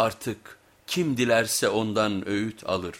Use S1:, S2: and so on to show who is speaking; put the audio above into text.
S1: Artık kim dilerse ondan öğüt alır.